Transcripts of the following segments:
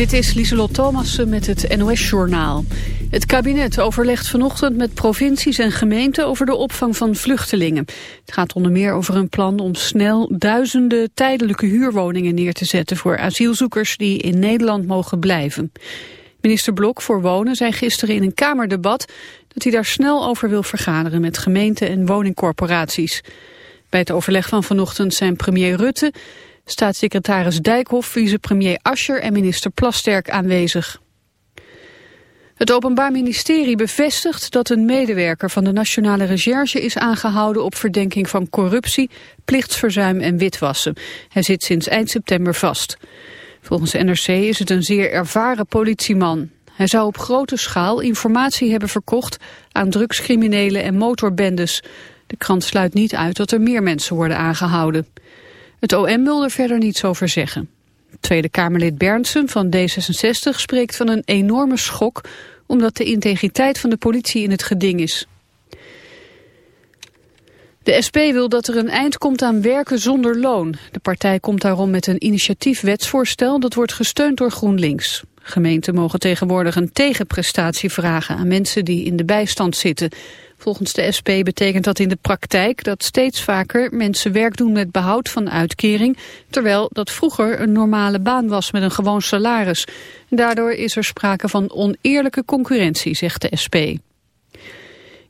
Dit is Lieselot Thomassen met het NOS-journaal. Het kabinet overlegt vanochtend met provincies en gemeenten over de opvang van vluchtelingen. Het gaat onder meer over een plan om snel duizenden tijdelijke huurwoningen neer te zetten voor asielzoekers die in Nederland mogen blijven. Minister Blok voor Wonen zei gisteren in een Kamerdebat dat hij daar snel over wil vergaderen met gemeenten en woningcorporaties. Bij het overleg van vanochtend zijn premier Rutte Staatssecretaris Dijkhoff, vicepremier Ascher en minister Plasterk aanwezig. Het Openbaar Ministerie bevestigt dat een medewerker van de Nationale Recherche is aangehouden op verdenking van corruptie, plichtsverzuim en witwassen. Hij zit sinds eind september vast. Volgens NRC is het een zeer ervaren politieman. Hij zou op grote schaal informatie hebben verkocht aan drugscriminelen en motorbendes. De krant sluit niet uit dat er meer mensen worden aangehouden. Het OM wil er verder niets over zeggen. Tweede Kamerlid Berndsen van D66 spreekt van een enorme schok... omdat de integriteit van de politie in het geding is. De SP wil dat er een eind komt aan werken zonder loon. De partij komt daarom met een initiatiefwetsvoorstel dat wordt gesteund door GroenLinks. Gemeenten mogen tegenwoordig een tegenprestatie vragen aan mensen die in de bijstand zitten. Volgens de SP betekent dat in de praktijk dat steeds vaker mensen werk doen met behoud van uitkering, terwijl dat vroeger een normale baan was met een gewoon salaris. Daardoor is er sprake van oneerlijke concurrentie, zegt de SP.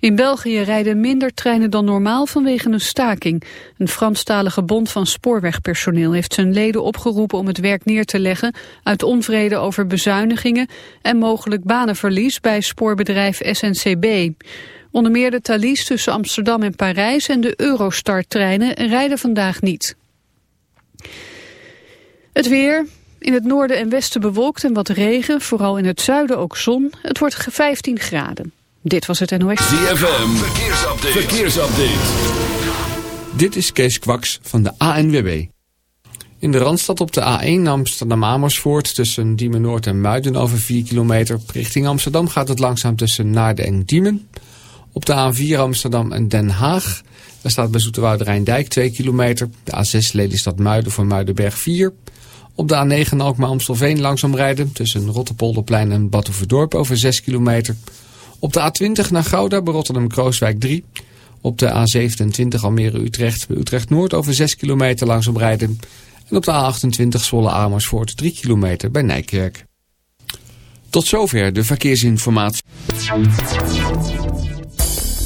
In België rijden minder treinen dan normaal vanwege een staking. Een Franstalige bond van spoorwegpersoneel heeft zijn leden opgeroepen om het werk neer te leggen uit onvrede over bezuinigingen en mogelijk banenverlies bij spoorbedrijf SNCB. Onder meer de Thalys tussen Amsterdam en Parijs en de Eurostar-treinen rijden vandaag niet. Het weer, in het noorden en westen bewolkt en wat regen, vooral in het zuiden ook zon. Het wordt 15 graden. Dit was het NOS. ZFM, verkeersupdate. verkeersupdate. Dit is Kees Kwaks van de ANWB. In de Randstad op de A1 Amsterdam-Amersfoort tussen Diemen Noord en Muiden over 4 kilometer. Richting Amsterdam gaat het langzaam tussen Naarden en Diemen. Op de A4 Amsterdam en Den Haag. Daar staat bij Zoeterwoude Rijndijk 2 kilometer. De A6 Lelystad Muiden voor Muidenberg 4. Op de A9 Alkmaar-Amstelveen langzaam rijden. Tussen Rotterpolderplein en Batuverdorp over 6 kilometer. Op de A20 naar Gouda bij Rotterdam-Krooswijk 3. Op de A27 Almere-Utrecht bij Utrecht-Noord over 6 kilometer langzaam rijden. En op de A28 Zwolle-Amersfoort 3 kilometer bij Nijkerk. Tot zover de verkeersinformatie.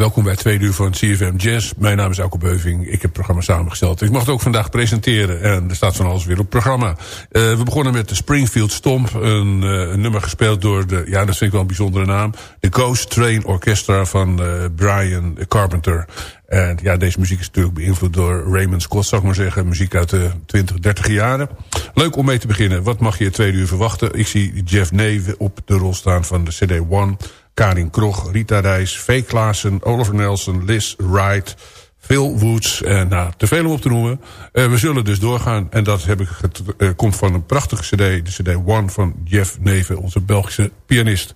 Welkom bij twee uur van CFM Jazz. Mijn naam is Elke Beuving. Ik heb het programma samengesteld. Ik mag het ook vandaag presenteren. En er staat van alles weer op het programma. Uh, we begonnen met de Springfield Stomp. Een, uh, een, nummer gespeeld door de... Ja, dat vind ik wel een bijzondere naam. De Ghost Train Orchestra van uh, Brian Carpenter. En ja, deze muziek is natuurlijk beïnvloed door Raymond Scott, zou ik maar zeggen. Muziek uit de 20, 30 jaren. Leuk om mee te beginnen. Wat mag je het tweede uur verwachten? Ik zie Jeff Neve op de rol staan van de CD One... Karin Krog, Rita Reis, V. Klaassen, Oliver Nelson, Liz Wright... Phil Woods, en nou, te veel om op te noemen. Uh, we zullen dus doorgaan. En dat heb ik, uh, komt van een prachtige cd. De cd One van Jeff Neven, onze Belgische pianist.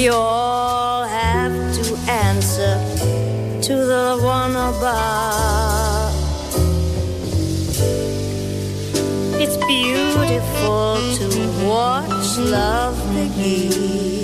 You all have to answer to the one above. It's beautiful to watch love begin.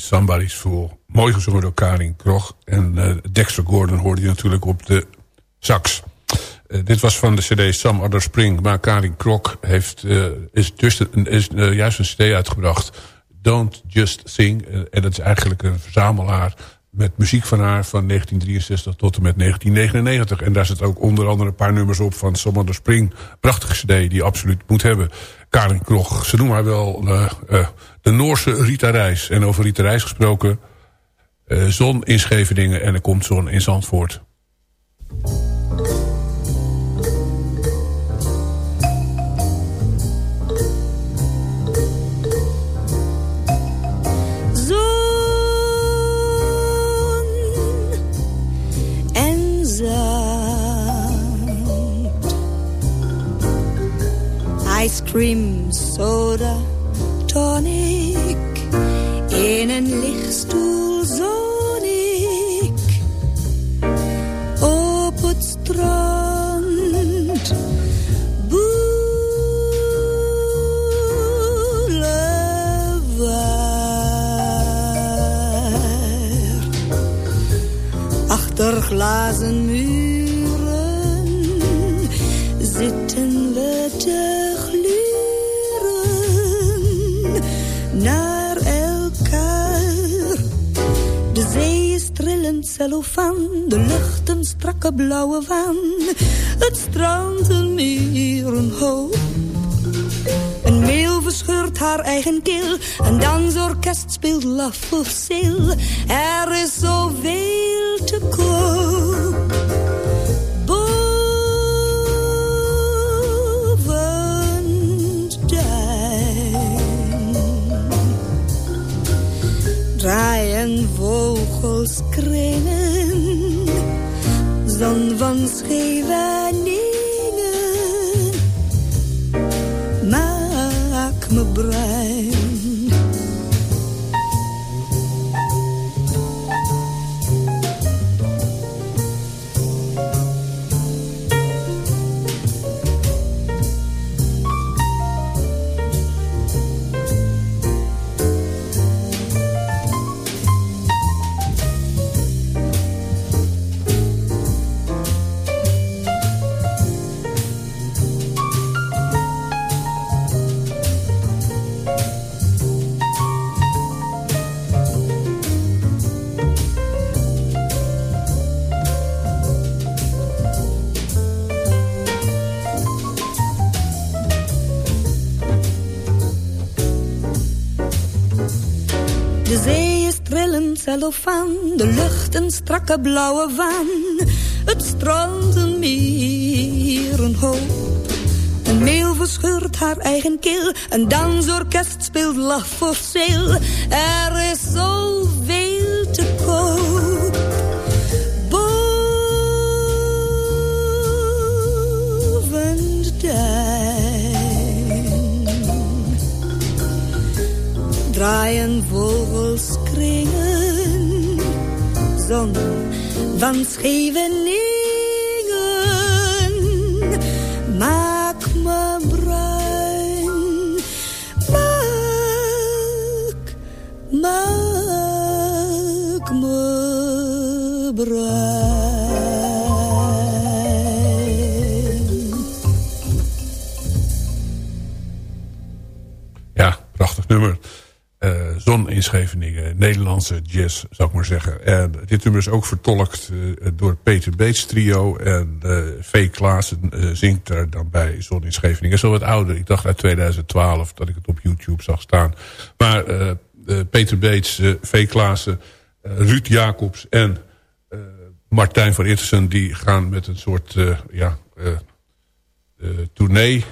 Somebody's Fool. Mooi gezongen door Karin Krog. En eh, Dexter Gordon hoorde je natuurlijk op de sax. Eh, dit was van de cd Some Other Spring. Maar Karin Krog heeft, eh, is, dus is juist een cd uitgebracht. Don't Just Sing. En dat is eigenlijk een verzamelaar met muziek van haar van 1963 tot en met 1999. En daar zit ook onder andere een paar nummers op van Some Other Spring. Prachtige cd die je absoluut moet hebben. Karin Krog, ze noemen haar wel eh, eh, de Noorse Rita Reis. En over Rita Reis gesproken... eh, zon in Scheveningen en er komt zon in Zandvoort. dream Het strand een meer een hoop. Een meel verscheurt haar eigen keel. Een dansorkest speelt laf of zeel. Cellofaan, de lucht een strakke blauwe waan. Het strand een meer, een hoop. Een meel verscheurt haar eigen keel, een dansorkest speelt lach voor zeel. Er is zoveel te koop. Boven de duin draaien vogels zon van Scheveningen. Scheveningen, Nederlandse jazz, zou ik maar zeggen. En dit nummer is ook vertolkt eh, door Peter Beets trio. En eh V. Klaassen eh, zingt daar dan bij Zon in Scheveningen. Al wat ouder. Ik dacht uit 2012 dat ik het op YouTube zag staan. Maar eh, eh, Peter Beets, eh, V. Klaassen, eh, Ruud Jacobs en eh, Martijn van Ittersen... die gaan met een soort eh, ja, eh, eh, tournee...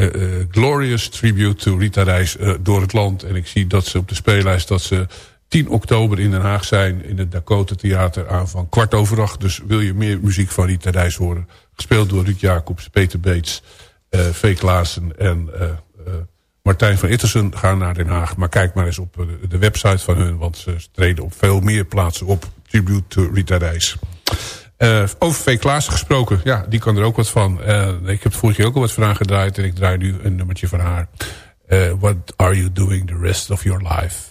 eh, eh, Glorious Tribute to Rita Reis eh, door het land. En ik zie dat ze op de speellijst dat ze 10 oktober in Den Haag zijn... in het Dakota Theater aan van kwart over acht. Dus wil je meer muziek van Rita Reis horen... gespeeld door Ruud Jacobs, Peter Beets, eh V. Klaassen en Martijn van Ittersen... ga naar Den Haag. Maar kijk maar eens op de website van hun... want ze treden op veel meer plaatsen op. Tribute to Rita Reis. Eh, over V. Klaassen gesproken, ja, die kan er ook wat van. Eh, ik heb vorige keer ook al wat vragen gedraaid... en ik draai nu een nummertje van haar. Eh, what are you doing the rest of your life?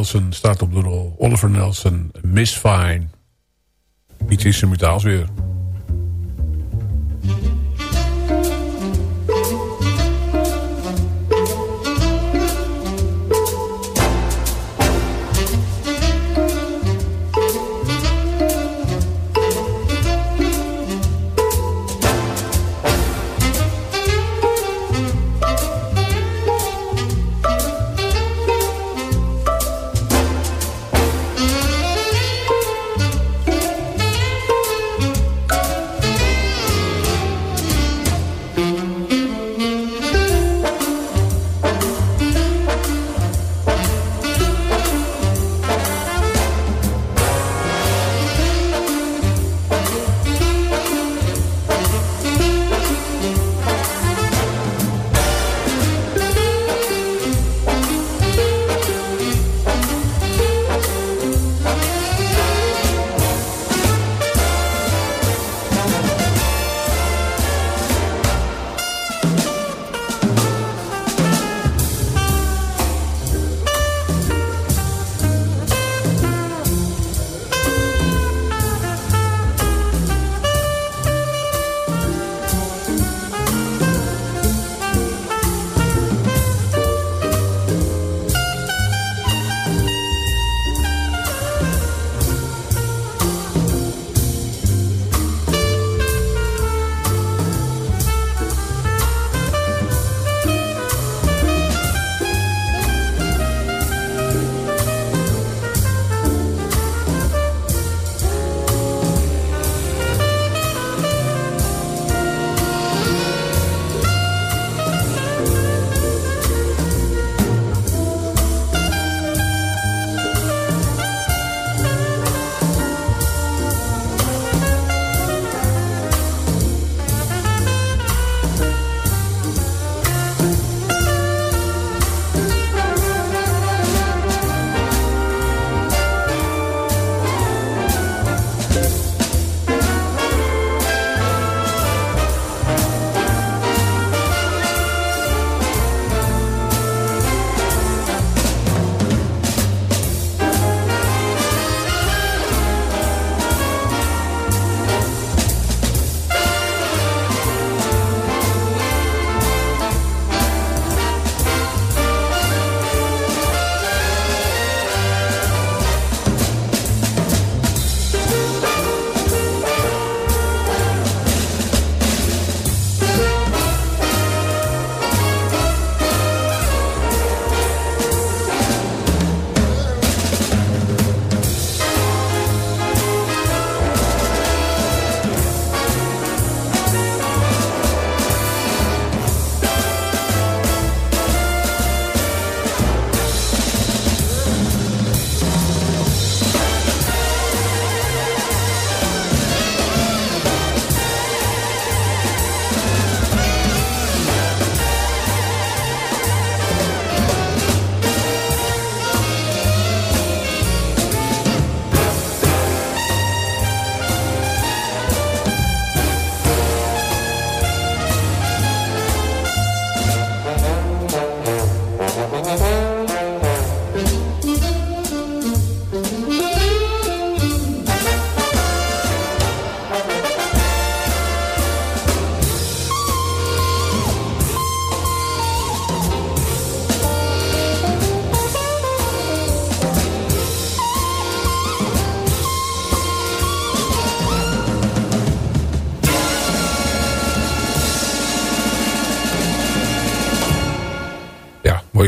Nelson staat op de rol. Oliver Nelson, Miss Fine. Iets instrumentaals weer.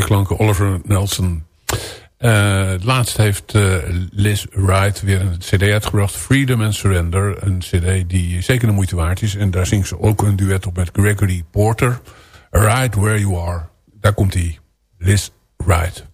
Klanken Oliver Nelson. Uh, laatst heeft uh, Liz Wright weer een cd uitgebracht. Freedom and Surrender. Een cd die zeker de moeite waard is. En daar zingt ze ook een duet op met Gregory Porter. Right Where You Are. Daar komt hij. Liz Wright.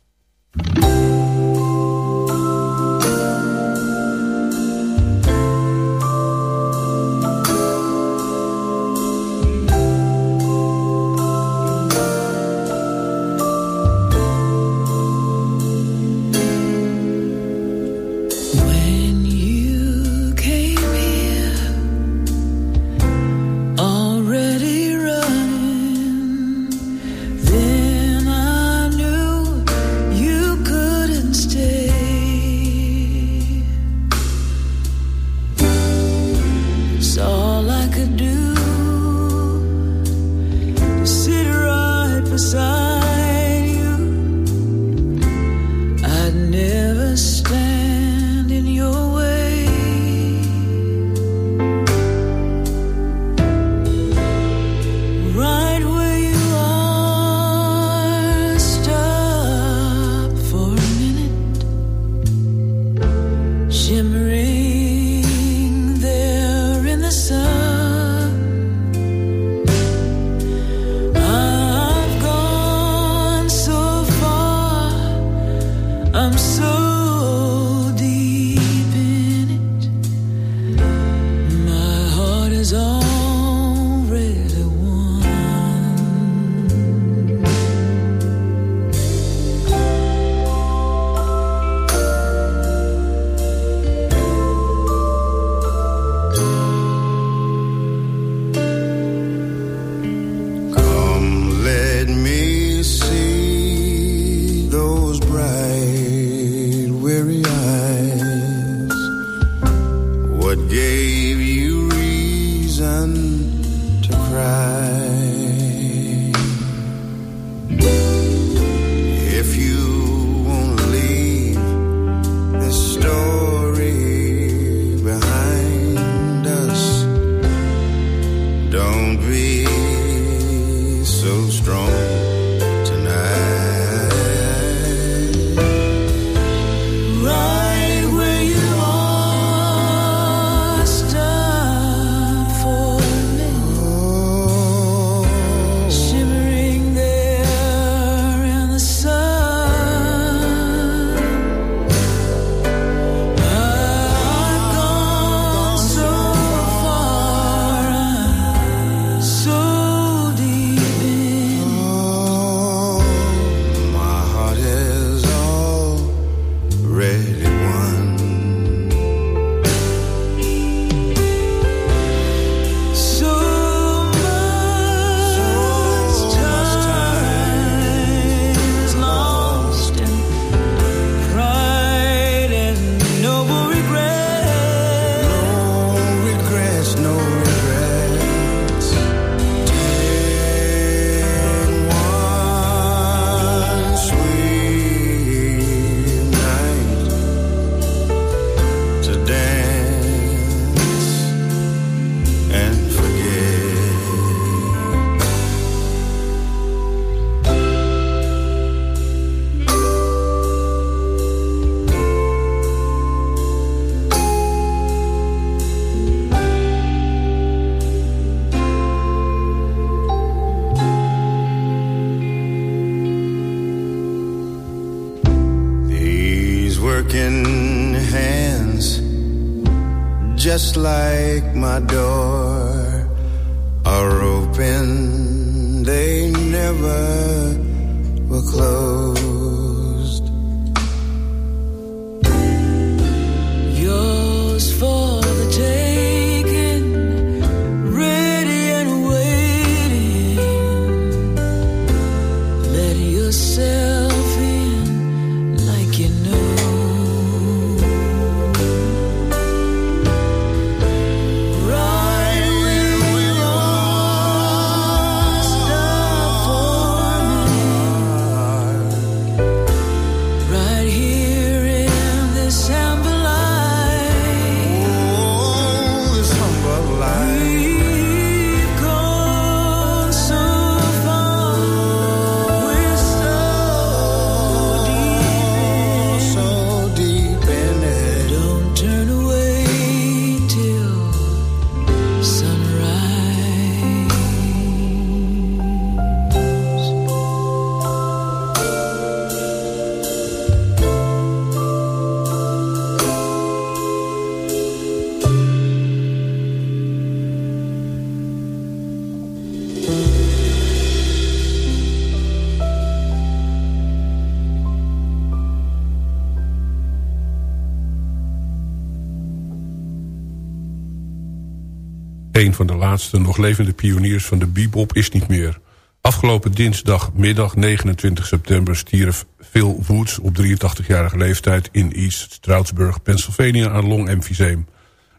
Een van de laatste nog levende pioniers van de bebop is niet meer. Afgelopen dinsdagmiddag 29 september stierf Phil Woods op 83-jarige leeftijd in East Stroudsburg, Pennsylvania aan longemfyseem.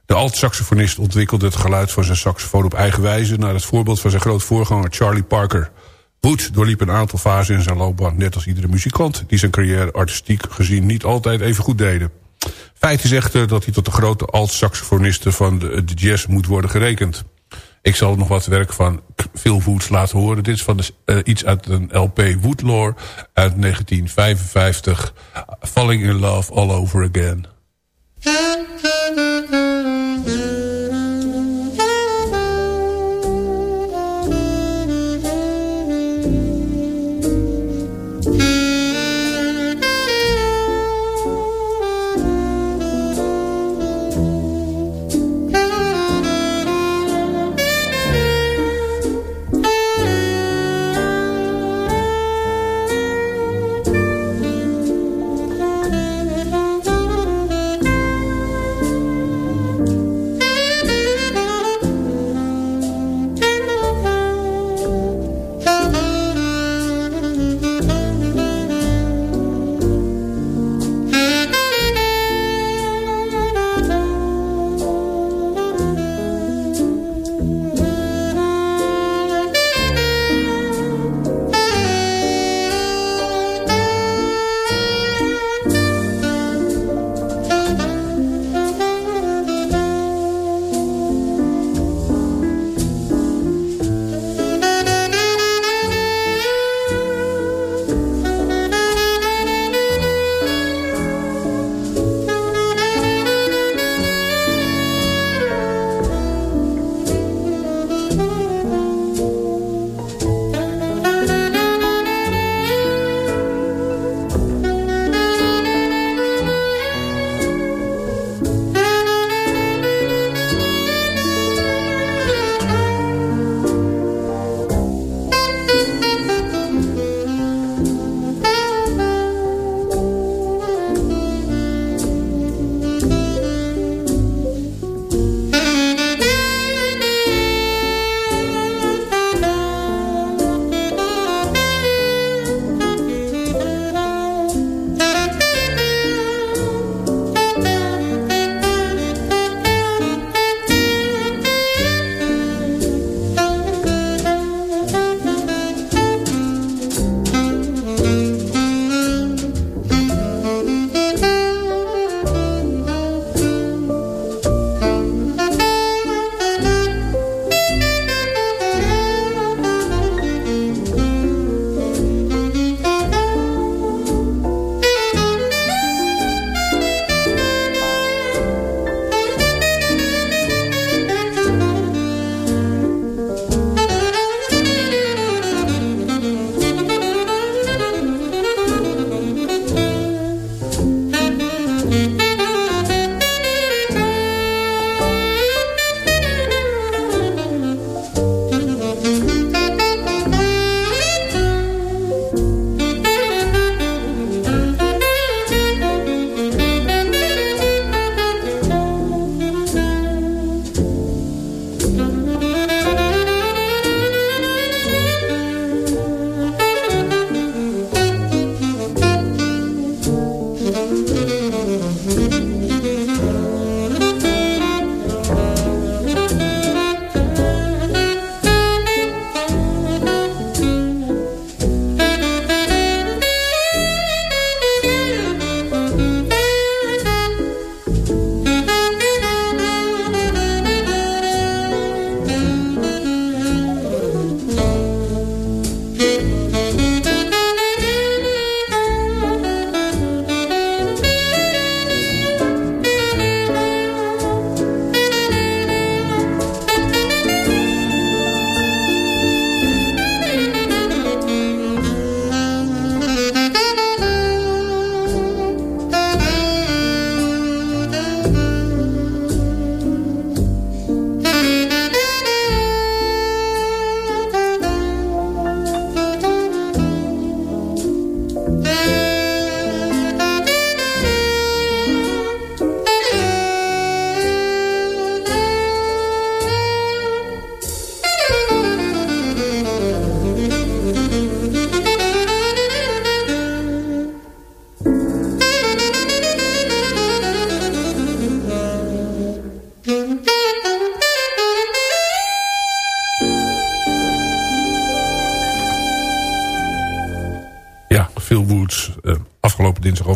De alt-saxofonist ontwikkelde het geluid van zijn saxofoon op eigen wijze... naar het voorbeeld van zijn groot voorganger Charlie Parker. Woods doorliep een aantal fasen in zijn loopbaan... net als iedere muzikant die zijn carrière artistiek gezien niet altijd even goed deden. Feit is echter dat hij tot de grote alt-saxofonisten van de, jazz moet worden gerekend. Ik zal nog wat werk van Phil Woods laten horen. Dit is van eh, iets uit een LP Woodlore uit 1955. Falling in Love All Over Again.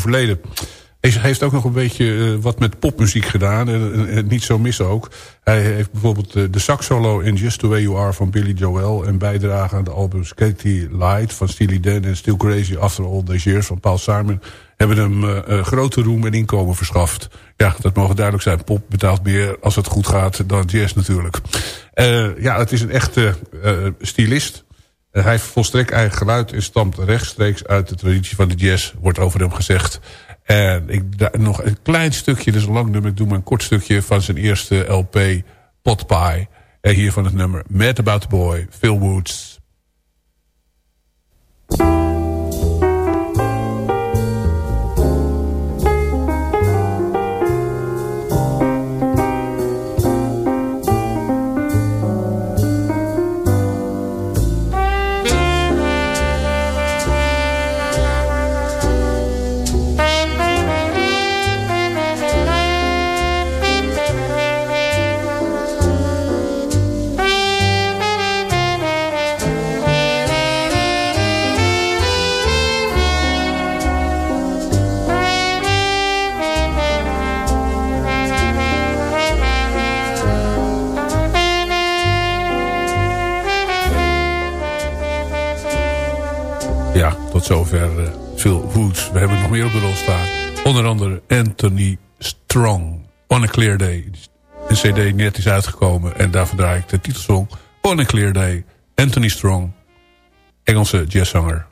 overleden. Hij heeft ook nog een beetje wat met popmuziek gedaan. En, niet zo mis ook. Hij heeft bijvoorbeeld de sax solo in Just The Way You Are van Billy Joel... en bijdrage aan de albums Katie Light van Steely Dan... en Still Crazy After All These Years van Paul Simon... hebben hem grote roem en inkomen verschaft. Ja, dat mogen duidelijk zijn. Pop betaalt meer als het goed gaat dan jazz natuurlijk. ja, het is een echte stylist... hij heeft volstrekt eigen geluid en stamt rechtstreeks uit de traditie van de jazz, wordt over hem gezegd. En ik, nog een klein stukje, dus een lang nummer, ik doe maar een kort stukje van zijn eerste LP, Pot Pie. En hier van het nummer Mad About the Boy, Phil Woods. Zover uh, Phil Woods. We hebben nog meer op de rol staan. Onder andere Anthony Strong. On a Clear Day. Een cd net is uitgekomen. En daarvoor draai ik de titelsong. On a Clear Day. Anthony Strong. Engelse jazzzanger.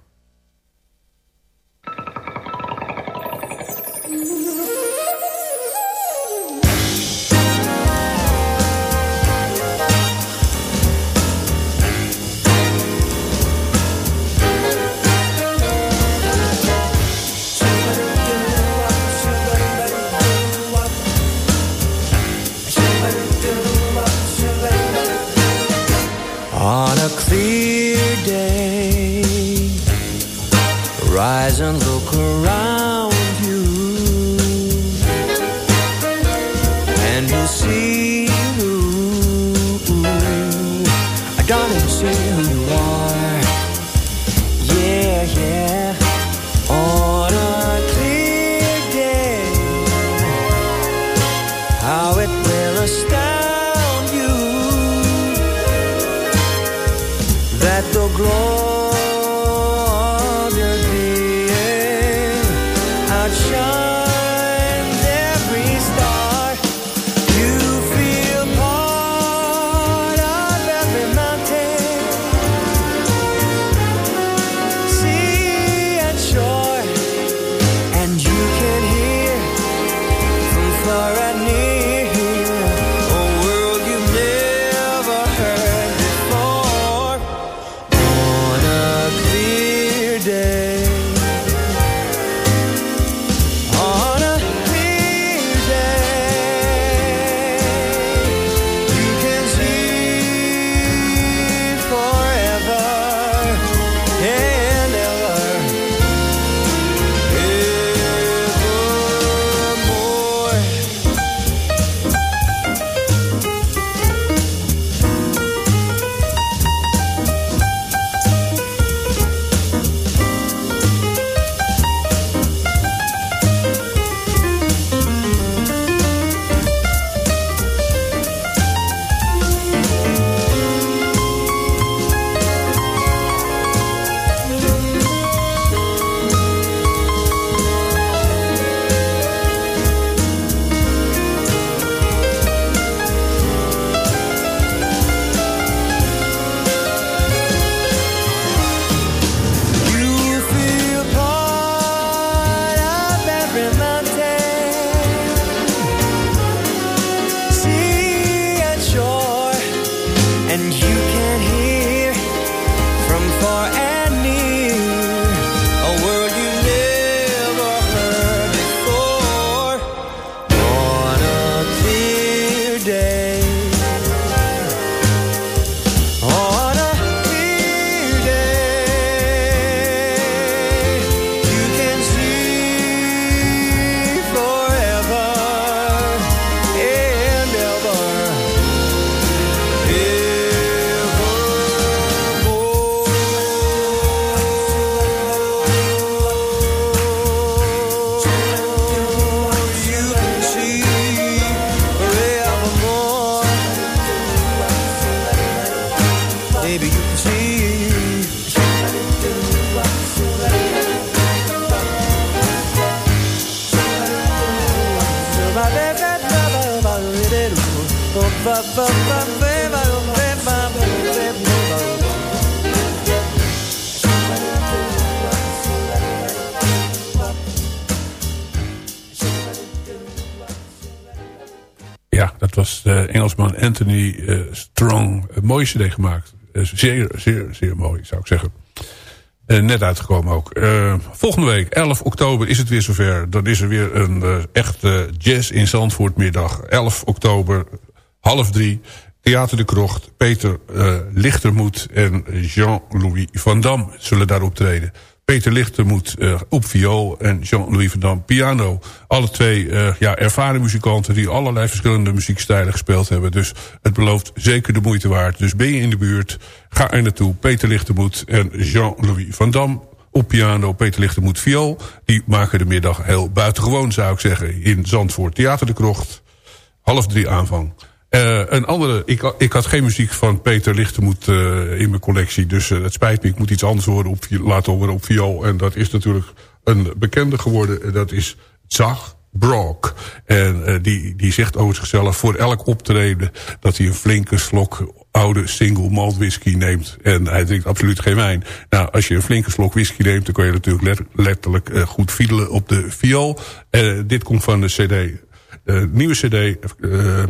Eh, Strong. Mooie cd gemaakt. Eh, zeer, zeer, zeer mooi, zou ik zeggen. Eh, net uitgekomen ook. Volgende week, 11 oktober, is het weer zover. Dan is er weer een echte jazz in Zandvoort middag. 11 oktober, half drie. Theater de Krocht, Peter Lichtermoet en Jean-Louis van Dam zullen daar optreden. Peter Lichtermoet eh, op viool en Jean-Louis van Dam piano. Alle twee eh, ja, ervaren muzikanten die allerlei verschillende muziekstijlen gespeeld hebben. Dus het belooft zeker de moeite waard. Dus ben je in de buurt, ga er naartoe. Peter Lichtermoet en Jean-Louis van Dam op piano. Peter Lichtermoet viool. Die maken de middag heel buitengewoon zou ik zeggen. In Zandvoort Theater de Krocht. Half drie aanvang. Uh, een andere, ik, ik had geen muziek van Peter Lichtermoet uh, in mijn collectie. Dus uh, het spijt me, ik moet iets anders horen op, laten horen op viool. En dat is natuurlijk een bekende geworden. Dat is Zag Brock. En die, die zegt over zichzelf voor elk optreden... dat hij een flinke slok oude single malt whisky neemt. En hij drinkt absoluut geen wijn. Nou, als je een flinke slok whisky neemt... dan kan je natuurlijk let, letterlijk goed fiedelen op de viool. dit komt van de cd... Uh, nieuwe cd, uh,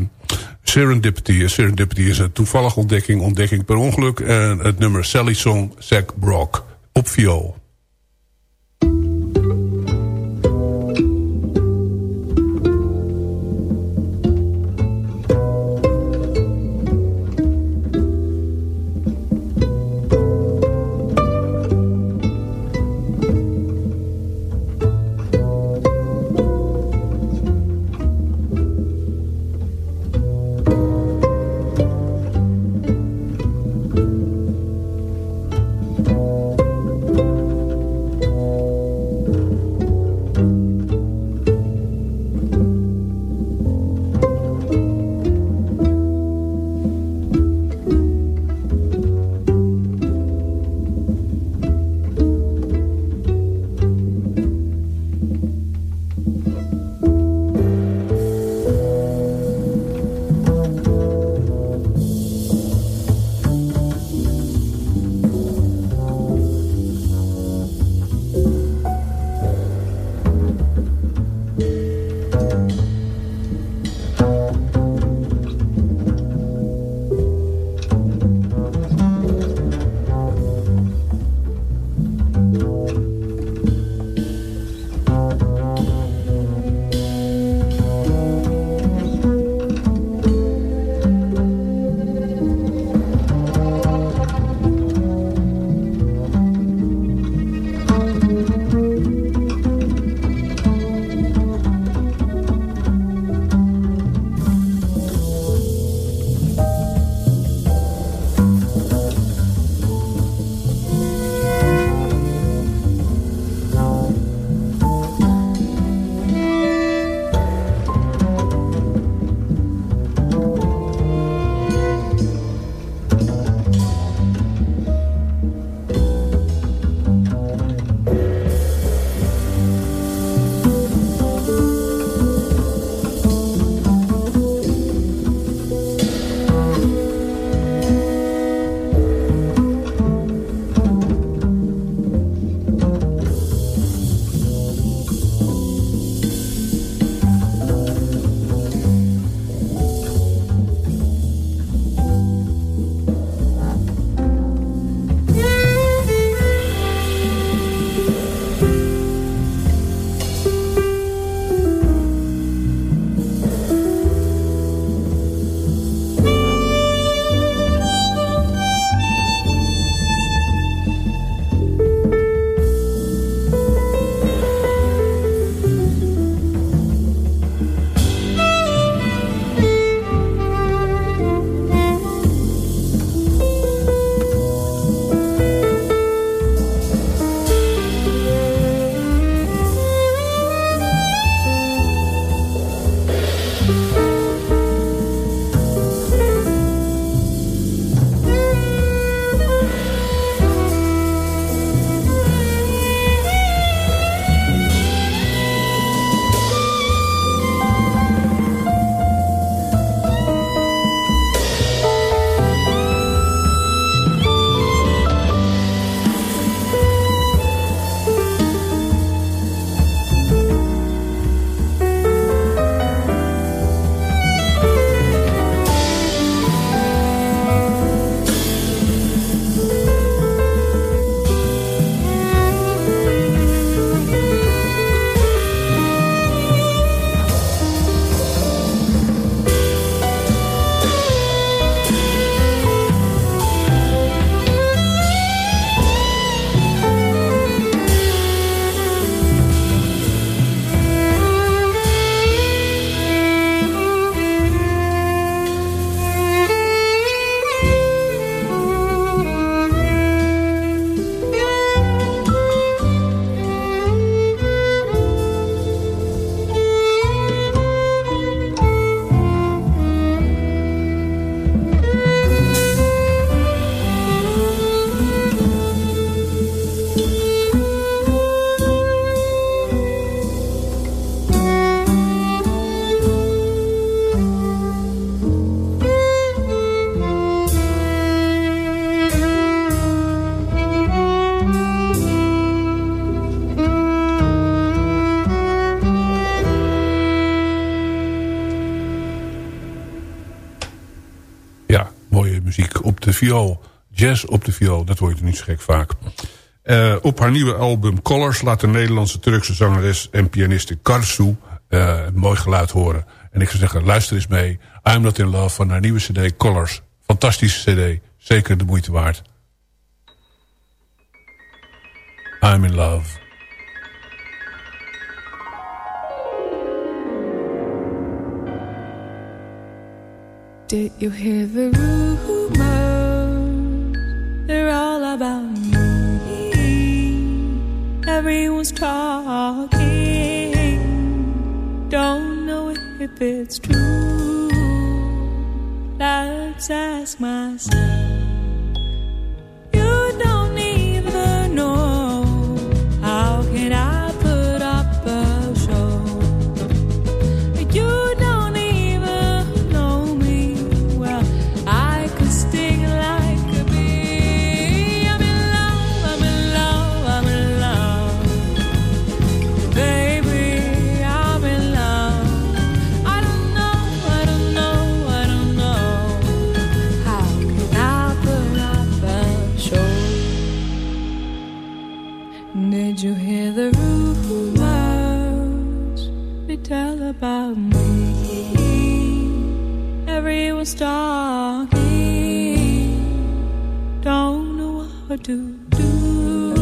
Serendipity. Serendipity is een toevallige ontdekking, ontdekking per ongeluk. En het nummer Sally Song, Zack Brock, op viool. Viool. Jazz op de viool, dat hoor je niet zo gek vaak. Uh, op haar nieuwe album Colors laat de Nederlandse Turkse zangeres en pianiste Karsu een mooi geluid horen. En ik zou zeggen, luister eens mee. I'm Not In Love van haar nieuwe cd Colors. Fantastische cd, zeker de moeite waard. I'm in love. Did you hear the? They're all about me. Everyone's talking. Don't know if it's true. Let's ask myself. Everyone's talking, don't know what to do.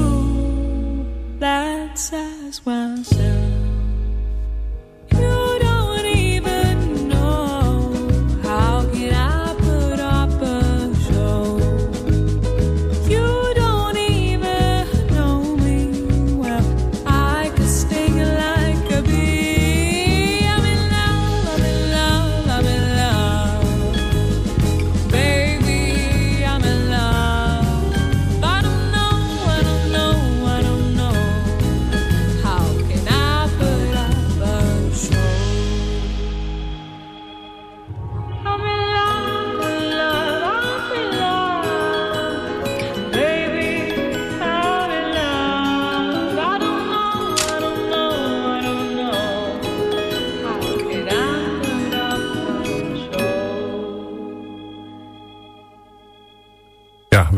Let's ask oneself.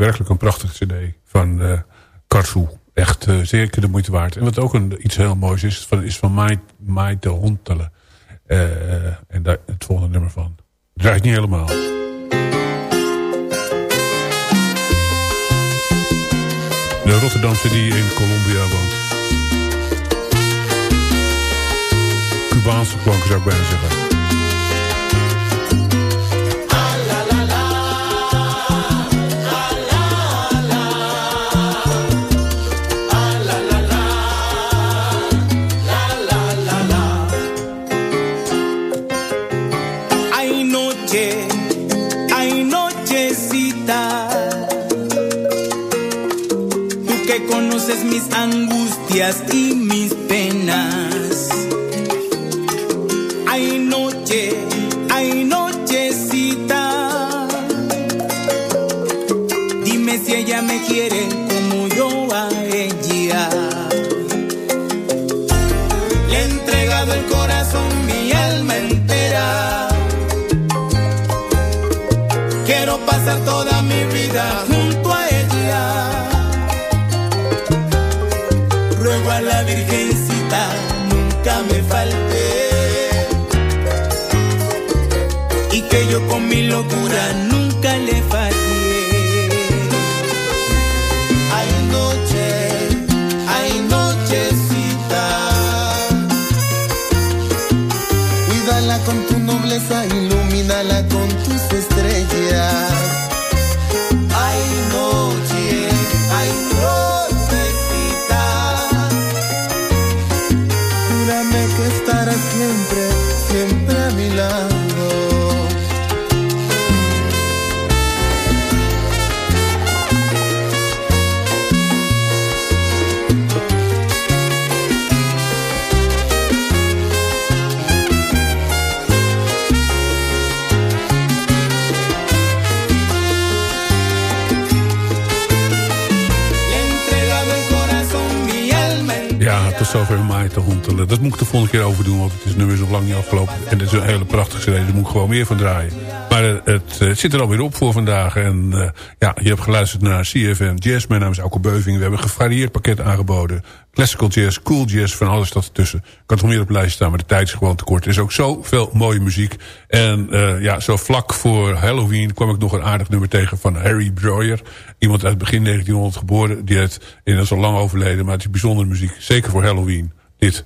Werkelijk een prachtige cd van uh. Echt uh, zeker de moeite waard. En wat ook een, iets heel moois is, van, is van Mai, Mai de Hontele. Uh, en daar het volgende nummer van. Draait niet helemaal. De Rotterdamse die in Colombia woont. Cubaanse klanken zou ik bijna zeggen. Mis angustias y mis penas. Te hontelen. Dat moet ik de volgende keer over doen, want het is nu weer zo lang niet afgelopen. En dit is een hele prachtige cd, daar moet ik gewoon meer van draaien. Maar uh, het, het, zit er alweer op voor vandaag. En uh, ja, je hebt geluisterd naar CFM Jazz. Mijn naam is Alko Beuving. We hebben een gevarieerd pakket aangeboden. Classical jazz, cool jazz, van alles dat ertussen. Had nog meer op lijst staan, maar de tijd is gewoon te kort. Er is ook zoveel mooie muziek. En ja, zo vlak voor Halloween kwam ik nog een aardig nummer tegen van Harry Breuer. Iemand uit begin 1900 geboren. Die heeft, en dat is al lang overleden, maar het is bijzondere muziek. Zeker voor Halloween. Dit.